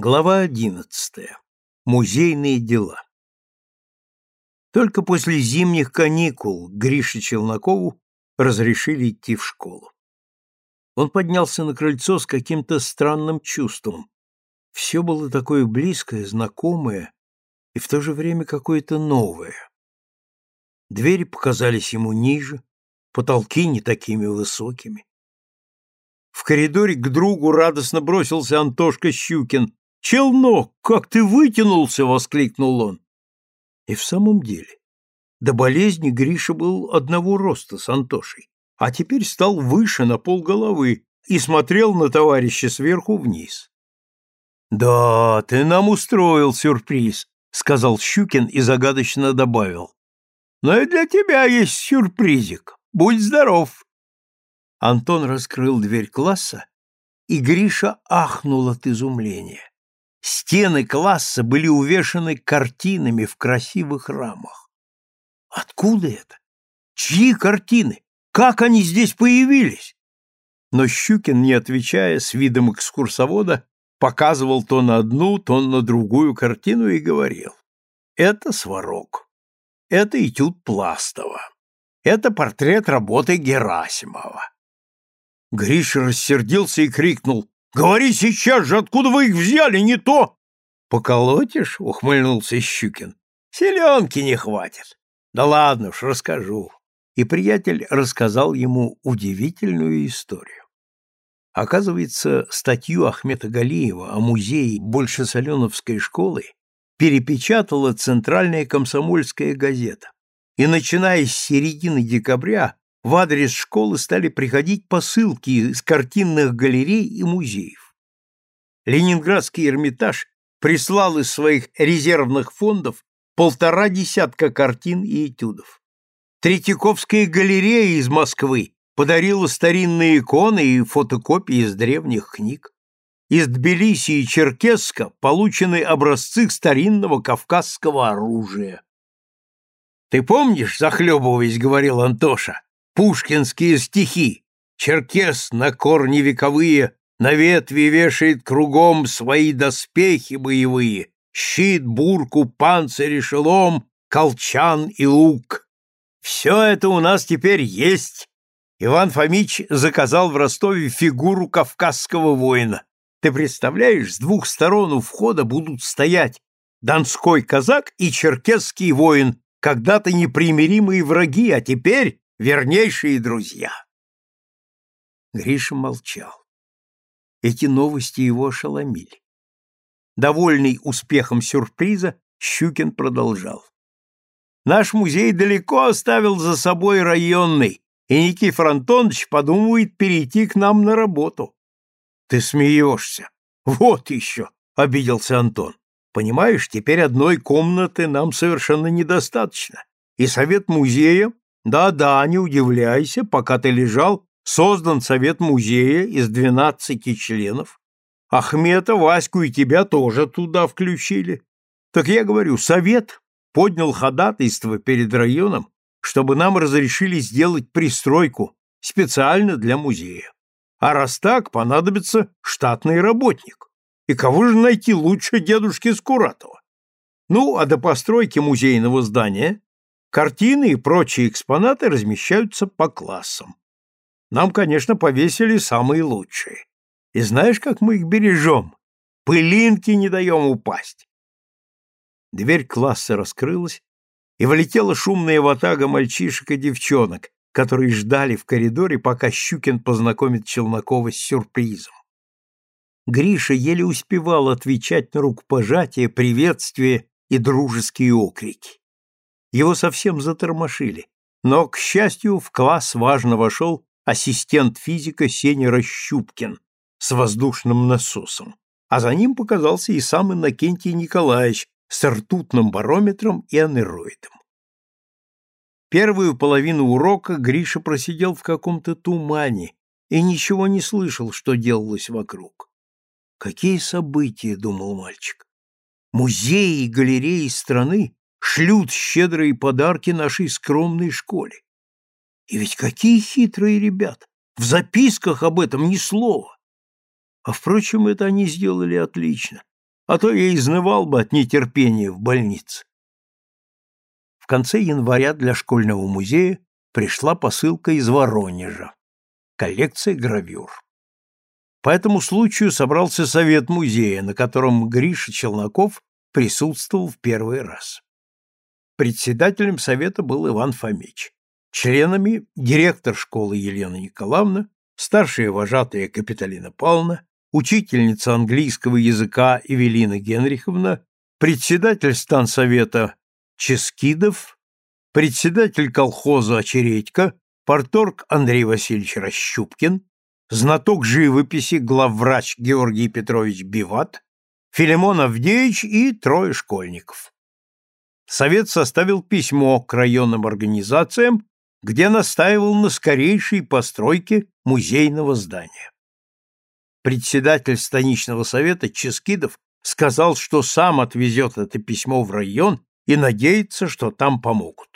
Глава одиннадцатая. Музейные дела. Только после зимних каникул Грише Челнокову разрешили идти в школу. Он поднялся на крыльцо с каким-то странным чувством. Все было такое близкое, знакомое и в то же время какое-то новое. Двери показались ему ниже, потолки не такими высокими. В коридоре к другу радостно бросился Антошка Щукин. «Челнок, как ты вытянулся!» — воскликнул он. И в самом деле, до болезни Гриша был одного роста с Антошей, а теперь стал выше на полголовы и смотрел на товарища сверху вниз. «Да, ты нам устроил сюрприз», — сказал Щукин и загадочно добавил. «Но и для тебя есть сюрпризик. Будь здоров!» Антон раскрыл дверь класса, и Гриша ахнул от изумления. Стены класса были увешаны картинами в красивых рамах. Откуда это? Чьи картины? Как они здесь появились? Но Щукин, не отвечая, с видом экскурсовода, показывал то на одну, то на другую картину и говорил. Это сварог. Это этюд Пластова. Это портрет работы Герасимова. Гриша рассердился и крикнул. «Говори сейчас же, откуда вы их взяли, не то!» «Поколотишь?» — ухмыльнулся Щукин. «Селенки не хватит. Да ладно уж, расскажу». И приятель рассказал ему удивительную историю. Оказывается, статью Ахмета Галиева о музее Большесоленовской школы перепечатала Центральная комсомольская газета. И начиная с середины декабря в адрес школы стали приходить посылки из картинных галерей и музеев. Ленинградский Эрмитаж прислал из своих резервных фондов полтора десятка картин и этюдов. Третьяковская галерея из Москвы подарила старинные иконы и фотокопии из древних книг. Из Тбилиси и Черкесска получены образцы старинного кавказского оружия. «Ты помнишь, захлебываясь, — говорил Антоша, — пушкинские стихи? Черкес на корни вековые на ветви вешает кругом свои доспехи боевые, щит, бурку, панцирь шелом, колчан и лук. Все это у нас теперь есть. Иван Фомич заказал в Ростове фигуру кавказского воина. Ты представляешь, с двух сторон у входа будут стоять донской казак и черкесский воин, когда-то непримиримые враги, а теперь вернейшие друзья. Гриша молчал. Эти новости его ошеломили. Довольный успехом сюрприза, Щукин продолжал. Наш музей далеко оставил за собой районный, и Никифор Антонович подумывает перейти к нам на работу. Ты смеешься. Вот еще, — обиделся Антон. Понимаешь, теперь одной комнаты нам совершенно недостаточно. И совет музея, да-да, не удивляйся, пока ты лежал, создан совет музея из двенадцати членов. Ахмета, Ваську и тебя тоже туда включили. Так я говорю, совет поднял ходатайство перед районом, чтобы нам разрешили сделать пристройку специально для музея. А раз так, понадобится штатный работник. И кого же найти лучше дедушки Скуратова? Ну, а до постройки музейного здания картины и прочие экспонаты размещаются по классам. Нам, конечно, повесили самые лучшие. И знаешь, как мы их бережем? Пылинки не даем упасть. Дверь класса раскрылась, и влетела шумная ватага мальчишек и девчонок, которые ждали в коридоре, пока Щукин познакомит Челнокова с сюрпризом. Гриша еле успевал отвечать на рукопожатия, приветствия и дружеские окрики. Его совсем затормошили, но, к счастью, в класс важно вошел ассистент физика Сеня Рощупкин с воздушным насосом, а за ним показался и сам Иннокентий Николаевич с ртутным барометром и анероидом. Первую половину урока Гриша просидел в каком-то тумане и ничего не слышал, что делалось вокруг. Какие события, думал мальчик. Музеи и галереи страны шлют щедрые подарки нашей скромной школе. И ведь какие хитрые ребята! В записках об этом ни слова. А впрочем, это они сделали отлично. а то я изнывал бы от нетерпения в больнице. В конце января для школьного музея пришла посылка из Воронежа. Коллекция гравюр. По этому случаю собрался совет музея, на котором Гриша Челноков присутствовал в первый раз. Председателем совета был Иван Фомич. Членами директор школы Елена Николаевна, старшая вожатая Капиталина Павловна, учительница английского языка Эвелина Генриховна, председатель станцовета Ческидов, председатель колхоза Очередько, порторг Андрей Васильевич Расщупкин, знаток живописи главврач Георгий Петрович Биват, Филимон Авдеевич и трое школьников. Совет составил письмо к районным организациям, где настаивал на скорейшей постройке музейного здания. Председатель станичного совета Ческидов сказал, что сам отвезет это письмо в район и надеется, что там помогут.